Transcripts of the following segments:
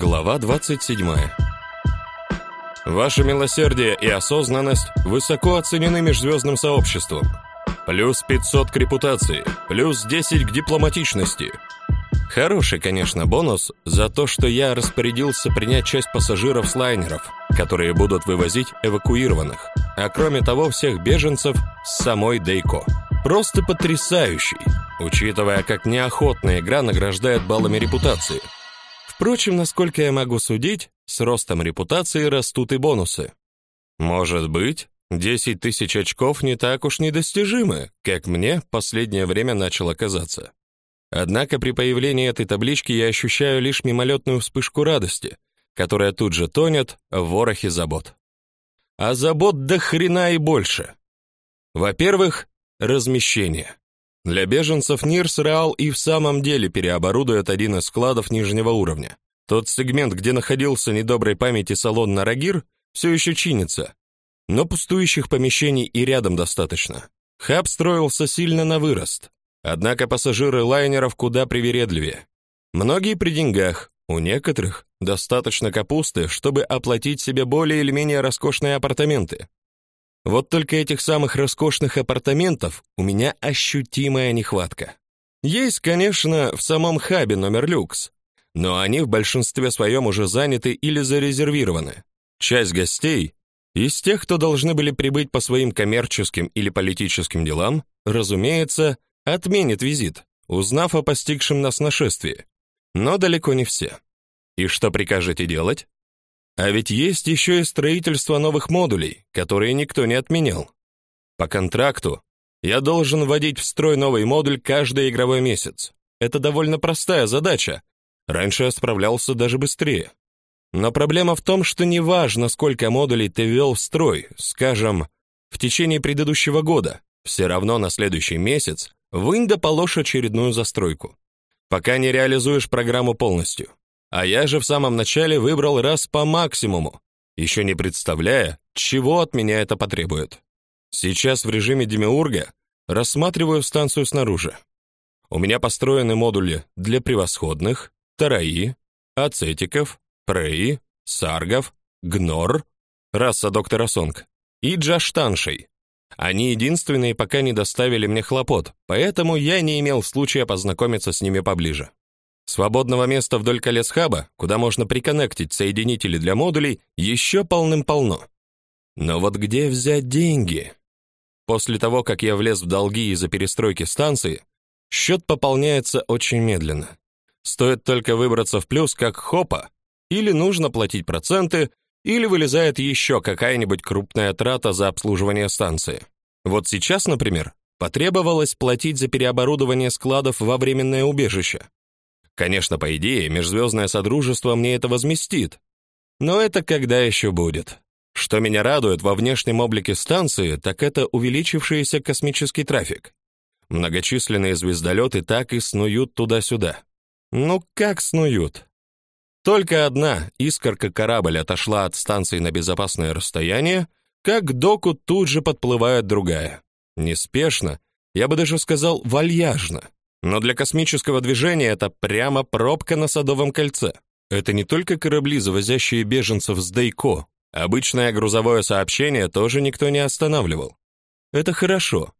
Глава 27. Ваше милосердие и осознанность высоко оценены межзвездным сообществом. Плюс 500 к репутации, плюс 10 к дипломатичности. Хороший, конечно, бонус за то, что я распорядился принять часть пассажиров с лайнеров, которые будут вывозить эвакуированных, а кроме того всех беженцев с самой Дейко. Просто потрясающий, учитывая, как неохотно игра награждает баллами репутации – Впрочем, насколько я могу судить, с ростом репутации растут и бонусы. Может быть, 10 тысяч очков не так уж недостижимы, как мне последнее время начало казаться. Однако при появлении этой таблички я ощущаю лишь мимолетную вспышку радости, которая тут же тонет в ворохе забот. А забот до хрена и больше. Во-первых, размещение. Для беженцев Нирс Реал и в самом деле переоборудует один из складов нижнего уровня. Тот сегмент, где находился недоброй памяти салон Нарагир, все еще чинится, но пустующих помещений и рядом достаточно. Хаб строился сильно на вырост, однако пассажиры лайнеров куда привередливее. Многие при деньгах, у некоторых достаточно капусты, чтобы оплатить себе более или менее роскошные апартаменты. Вот только этих самых роскошных апартаментов у меня ощутимая нехватка. Есть, конечно, в самом хабе номер люкс, но они в большинстве своем уже заняты или зарезервированы. Часть гостей из тех, кто должны были прибыть по своим коммерческим или политическим делам, разумеется, отменит визит, узнав о постигшем нас нашествии. Но далеко не все. И что прикажете делать? А ведь есть еще и строительство новых модулей, которые никто не отменял. По контракту я должен вводить в строй новый модуль каждый игровой месяц. Это довольно простая задача. Раньше я справлялся даже быстрее. Но проблема в том, что неважно, сколько модулей ты ввел в строй, скажем, в течение предыдущего года, все равно на следующий месяц вынь да положь очередную застройку, пока не реализуешь программу полностью. А я же в самом начале выбрал раз по максимуму, еще не представляя, чего от меня это потребует. Сейчас в режиме демиурга рассматриваю станцию снаружи. У меня построены модули для превосходных, тараи, ацетиков, преи, саргов, гнор, раса доктора Сонг, и джаштаншей. Они единственные пока не доставили мне хлопот, поэтому я не имел случая познакомиться с ними поближе. Свободного места вдоль колес хаба, куда можно приконнектить соединители для модулей, еще полным-полно. Но вот где взять деньги? После того, как я влез в долги из-за перестройки станции, счет пополняется очень медленно. Стоит только выбраться в плюс, как хопа, или нужно платить проценты, или вылезает еще какая-нибудь крупная трата за обслуживание станции. Вот сейчас, например, потребовалось платить за переоборудование складов во временное убежище. Конечно, по идее, межзвездное содружество мне это возместит. Но это когда еще будет? Что меня радует во внешнем облике станции, так это увеличившийся космический трафик. Многочисленные звездолеты так и снуют туда-сюда. Ну как снуют? Только одна искорка корабль отошла от станции на безопасное расстояние, как к доку тут же подплывает другая. Неспешно, я бы даже сказал вальяжно. Но для космического движения это прямо пробка на Садовом кольце. Это не только корабли, завозящие беженцев с Дейко. Обычное грузовое сообщение тоже никто не останавливал. Это хорошо.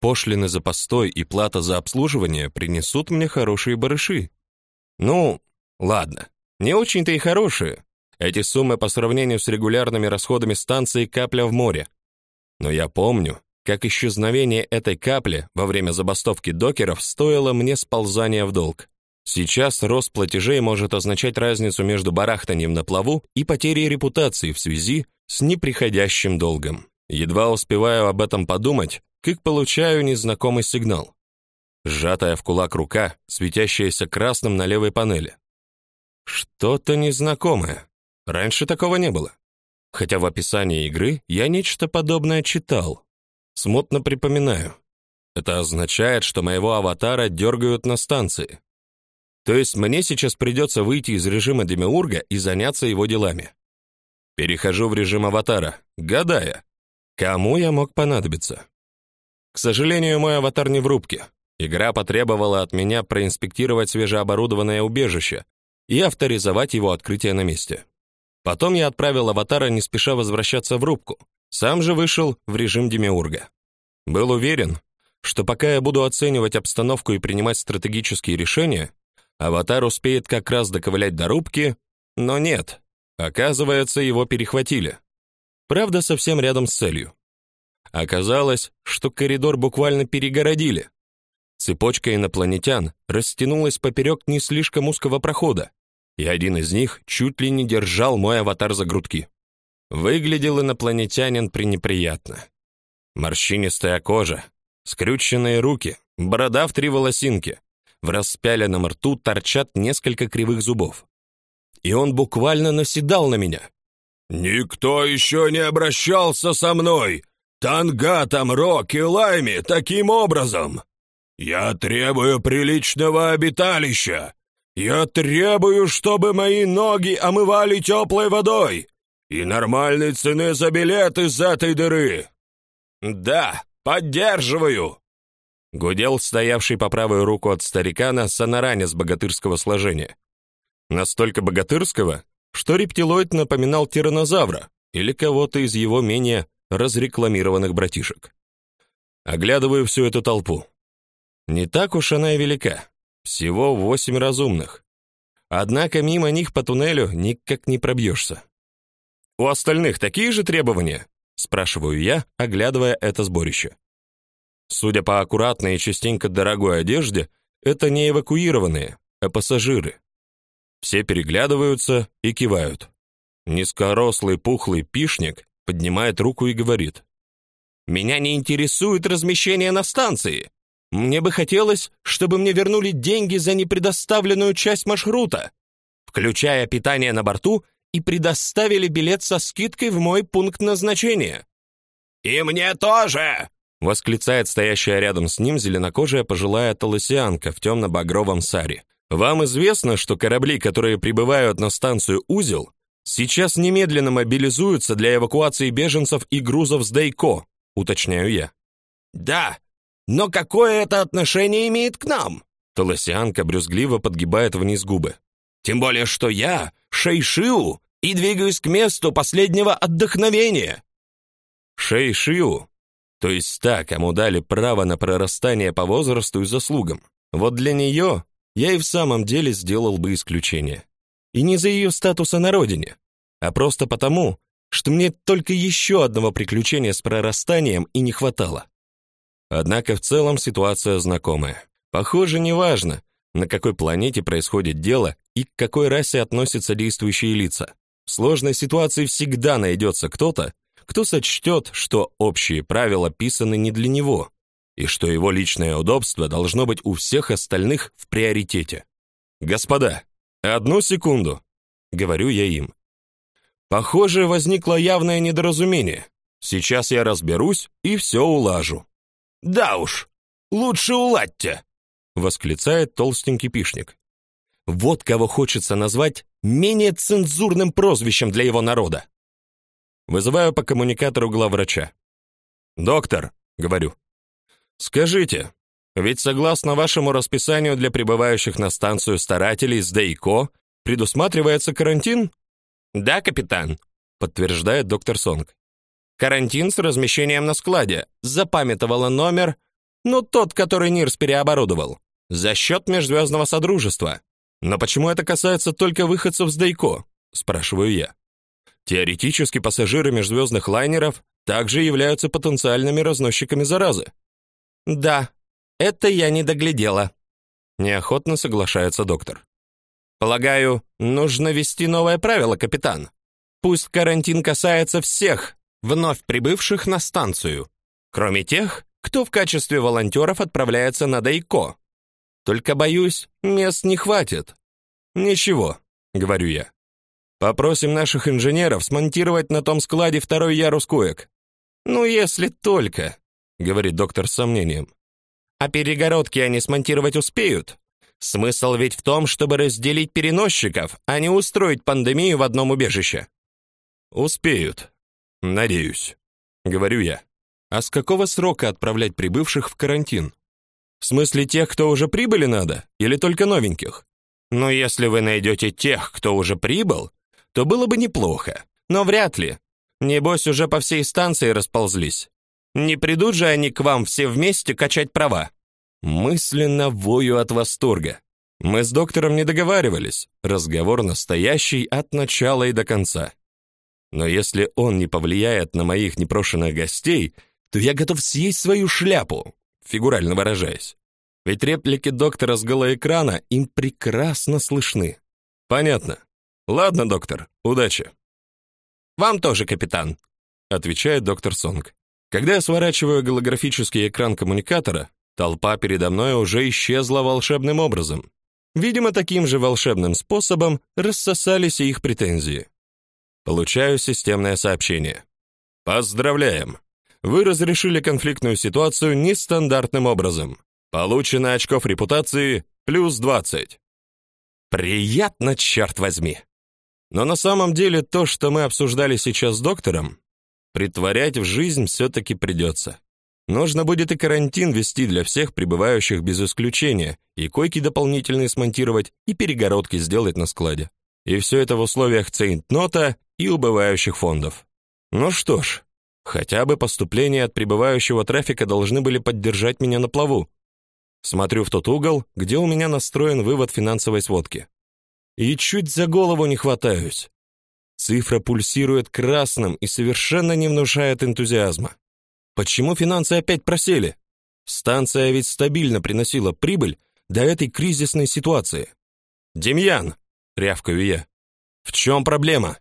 Пошлины за постой и плата за обслуживание принесут мне хорошие барыши. Ну, ладно. Не очень-то и хорошие. Эти суммы по сравнению с регулярными расходами станции капля в море. Но я помню, как исчезновение этой капли во время забастовки докеров стоило мне сползания в долг. Сейчас рост платежей может означать разницу между барахтанием на плаву и потерей репутации в связи с неприходящим долгом. Едва успеваю об этом подумать, как получаю незнакомый сигнал. Сжатая в кулак рука, светящаяся красным на левой панели. Что-то незнакомое. Раньше такого не было. Хотя в описании игры я нечто подобное читал. Смутно припоминаю. Это означает, что моего аватара дергают на станции. То есть мне сейчас придется выйти из режима демиурга и заняться его делами. Перехожу в режим аватара, гадая, кому я мог понадобиться. К сожалению, мой аватар не в рубке. Игра потребовала от меня проинспектировать свежеоборудованное убежище, и авторизовать его открытие на месте. Потом я отправил аватара не спеша возвращаться в рубку. Сам же вышел в режим демиурга. Был уверен, что пока я буду оценивать обстановку и принимать стратегические решения, аватар успеет как раз доковылять до рубки, но нет. Оказывается, его перехватили. Правда, совсем рядом с целью. Оказалось, что коридор буквально перегородили. Цепочка инопланетян растянулась поперек не слишком узкого прохода, и один из них чуть ли не держал мой аватар за грудки. Выглядел инопланетянин пренеприятно. Морщинистая кожа, скрюченные руки, борода в три волосинки. В распяленном рту торчат несколько кривых зубов. И он буквально наседал на меня. «Никто еще не обращался со мной, Тангатом, Рок и Лайми, таким образом. Я требую приличного обиталища. Я требую, чтобы мои ноги омывали теплой водой и нормальной цены за билет из этой дыры. Да, поддерживаю. Гудел стоявший по правую руку от старикана сонаранец богатырского сложения. Настолько богатырского, что рептилоид напоминал тираннозавра или кого-то из его менее разрекламированных братишек. Оглядываю всю эту толпу. Не так уж она и велика. Всего восемь разумных. Однако мимо них по туннелю никак не пробьешься. У остальных такие же требования? спрашиваю я, оглядывая это сборище. Судя по аккуратной и частенько дорогой одежде, это не эвакуированные, а пассажиры. Все переглядываются и кивают. Низкорослый пухлый пишник поднимает руку и говорит: "Меня не интересует размещение на станции. Мне бы хотелось, чтобы мне вернули деньги за непредоставленную часть маршрута, включая питание на борту, и предоставили билет со скидкой в мой пункт назначения. И мне тоже, восклицает стоящая рядом с ним зеленокожая пожилая толосианка в темно багровом саре. Вам известно, что корабли, которые прибывают на станцию Узел, сейчас немедленно мобилизуются для эвакуации беженцев и грузов с Дейко, уточняю я. Да, но какое это отношение имеет к нам? Толосянка брюзгливо подгибает вниз губы. Тем более, что я Шейшиу и двигаюсь к месту последнего отдохновения. Шейшиу, то есть та, кому дали право на прорастание по возрасту и заслугам. Вот для нее я и в самом деле сделал бы исключение. И не за ее статуса на родине, а просто потому, что мне только еще одного приключения с прорастанием и не хватало. Однако в целом ситуация знакомая. Похоже, неважно, на какой планете происходит дело и к какой расе относятся действующие лица. В сложной ситуации всегда найдется кто-то, кто сочтет, что общие правила писаны не для него, и что его личное удобство должно быть у всех остальных в приоритете. Господа, одну секунду, говорю я им. Похоже, возникло явное недоразумение. Сейчас я разберусь и все улажу. Да уж, лучше уладьте, восклицает толстенький пишник. Вот кого хочется назвать менее цензурным прозвищем для его народа. Вызываю по коммуникатору главврача. Доктор, говорю. Скажите, ведь согласно вашему расписанию для прибывающих на станцию старателей с Дейко предусматривается карантин? Да, капитан, подтверждает доктор Сонг. Карантин с размещением на складе. Запамятовала номер, но тот, который Нирс переоборудовал. За счет межзвездного содружества. Но почему это касается только выходцев с Дейко? спрашиваю я. Теоретически пассажиры межзвездных лайнеров также являются потенциальными разносчиками заразы. Да, это я не доглядела. Неохотно соглашается доктор. Полагаю, нужно ввести новое правило, капитан. Пусть карантин касается всех, вновь прибывших на станцию, кроме тех, кто в качестве волонтеров отправляется на Дайко. Только боюсь, мест не хватит. Ничего, говорю я. Попросим наших инженеров смонтировать на том складе второй ярус коек. Ну, если только, говорит доктор с сомнением. А перегородки они смонтировать успеют. Смысл ведь в том, чтобы разделить переносчиков, а не устроить пандемию в одном убежище. Успеют, Надеюсь, говорю я. А с какого срока отправлять прибывших в карантин? В смысле тех, кто уже прибыли надо, или только новеньких? Но если вы найдете тех, кто уже прибыл, то было бы неплохо. Но вряд ли. Небось, уже по всей станции расползлись. Не придут же они к вам все вместе качать права. Мысленно вою от восторга. Мы с доктором не договаривались. Разговор настоящий от начала и до конца. Но если он не повлияет на моих непрошенных гостей, то я готов съесть свою шляпу, фигурально выражаясь. Ведь реплики доктора с голоэкрана им прекрасно слышны. Понятно. Ладно, доктор, удачи. Вам тоже, капитан, отвечает доктор Сонг. Когда я сворачиваю голографический экран коммуникатора, толпа передо мной уже исчезла волшебным образом. Видимо, таким же волшебным способом рассосались и их претензии. Получаю системное сообщение. Поздравляем. Вы разрешили конфликтную ситуацию нестандартным образом. Получено очков репутации плюс 20. Приятно, черт возьми. Но на самом деле то, что мы обсуждали сейчас с доктором, притворять в жизнь все таки придется. Нужно будет и карантин ввести для всех прибывающих без исключения, и койки дополнительные смонтировать, и перегородки сделать на складе. И все это в условиях цейнтнота и убывающих фондов. Ну что ж, хотя бы поступления от прибывающего трафика должны были поддержать меня на плаву. Смотрю в тот угол, где у меня настроен вывод финансовой сводки. И чуть за голову не хватаюсь. Цифра пульсирует красным и совершенно не внушает энтузиазма. Почему финансы опять просели? Станция ведь стабильно приносила прибыль до этой кризисной ситуации. Демьян, рявкаю я. В чем проблема?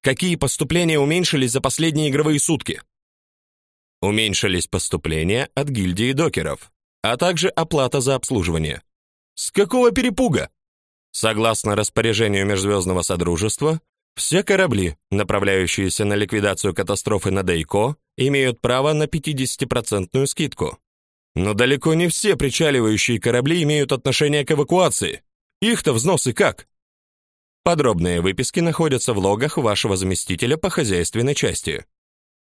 Какие поступления уменьшились за последние игровые сутки? Уменьшились поступления от гильдии докеров, а также оплата за обслуживание. С какого перепуга? Согласно распоряжению Межзвездного Содружества, все корабли, направляющиеся на ликвидацию катастрофы на Дейко, имеют право на 50% скидку. Но далеко не все причаливающие корабли имеют отношение к эвакуации. Их-то взносы как? Подробные выписки находятся в логах вашего заместителя по хозяйственной части.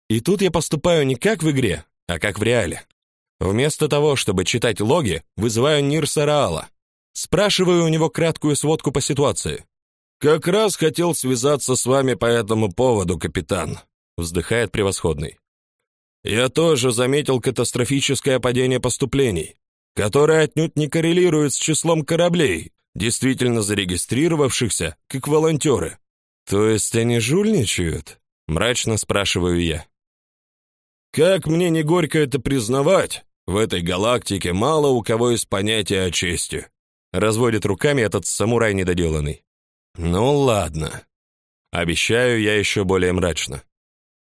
И тут я поступаю не как в игре, а как в реале. Вместо того, чтобы читать логи, вызываю Нирса Раала. Спрашиваю у него краткую сводку по ситуации. Как раз хотел связаться с вами по этому поводу, капитан, вздыхает превосходный. Я тоже заметил катастрофическое падение поступлений, которое отнюдь не коррелирует с числом кораблей, действительно зарегистрировавшихся как волонтеры. То есть они жульничают? мрачно спрашиваю я. Как мне не горько это признавать, в этой галактике мало у кого есть понятия о чести. Разводит руками этот самурай недоделанный. Ну ладно. Обещаю я еще более мрачно.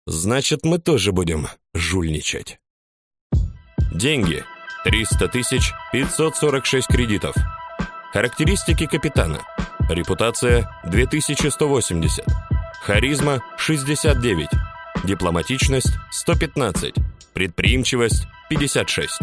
Значит, мы тоже будем жульничать. Деньги. 300 тысяч 546 кредитов. Характеристики капитана. Репутация 2180. Харизма 69. Дипломатичность 115. Предприимчивость 56.